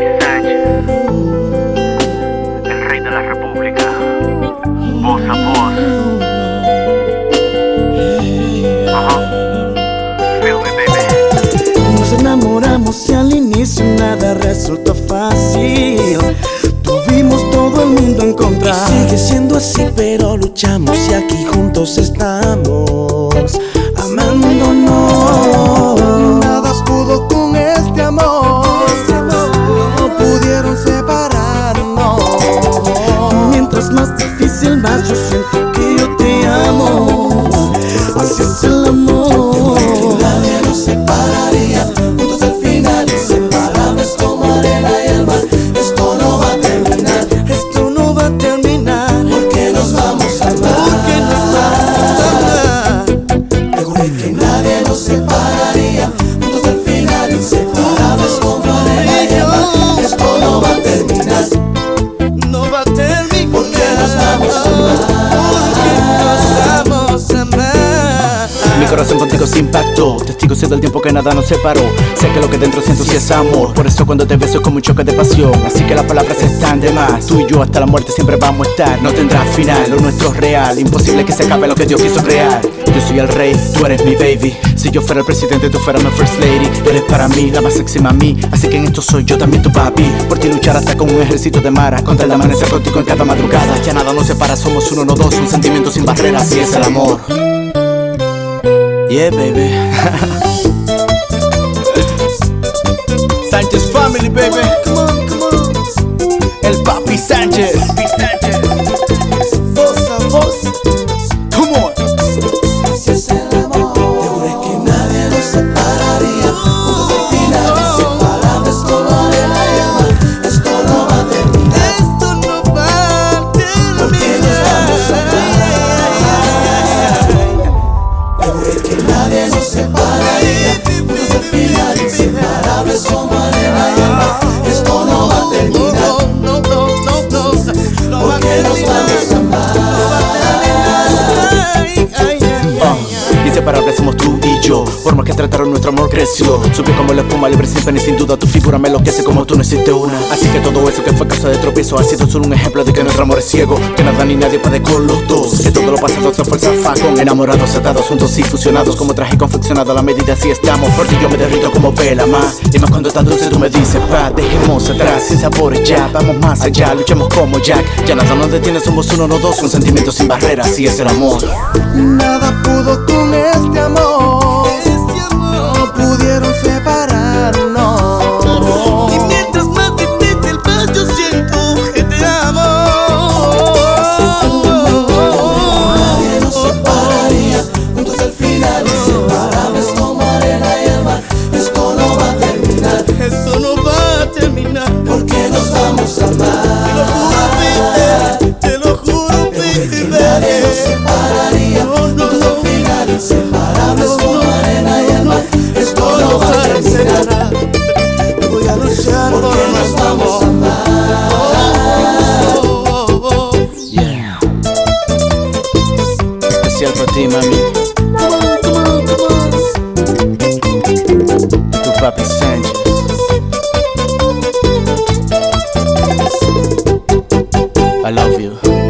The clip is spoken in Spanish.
el rey de la república, voz a voz. Nos enamoramos y al inicio nada resultó fácil. Tuvimos todo el mundo en contra. Y sigue siendo así, pero luchamos y aquí juntos estamos. Más difícil corazón contigo se impactó Testigo sé del tiempo que nada nos separó. Sé que lo que dentro siento sí es amor. Por eso cuando te beso es como un choque de pasión. Así que las palabras están de más. Tú y yo hasta la muerte siempre vamos a estar. No tendrá final, lo nuestro es real. Imposible que se acabe lo que Dios quiso crear. Yo soy el rey, tú eres mi baby. Si yo fuera el presidente, tú fueras mi first lady. Eres para mí la más sexy mami. Así que en esto soy yo también tu papi. Por ti luchar hasta con un ejército de mara Contra el amanecer contigo en cada madrugada. Ya nada nos separa, somos uno, no dos. Un sentimiento sin barreras, así es el amor Yeah, baby. vamos Inseparables somos tú y yo. Por más que trataron, nuestro amor creció. Subió como la espuma, libre sin pena y sin duda. Tu figura me enloquece como tú no existe una. Así que todo eso que fue causa de tropiezo ha sido solo un ejemplo de que nuestro amor es ciego. Que nada ni nadie puede con los dos. Que todo lo pasado se fue el. Enamorados, atados, juntos y fusionados. Como traje confeccionado a la medida, así estamos. Por ti yo me derrito como vela más. Y más cuando está dulce, tú me dices, pa, dejemos atrás sin sabores ya. Vamos más allá, luchemos como Jack. Ya nada nos detiene, somos uno, no dos. Un sentimiento sin barreras, así es el amor. Nada pudo con este amor. será. Voy a luchar porque nos vamos a amar. Especial para ti, mami. Tu papi Sanchez. I love you.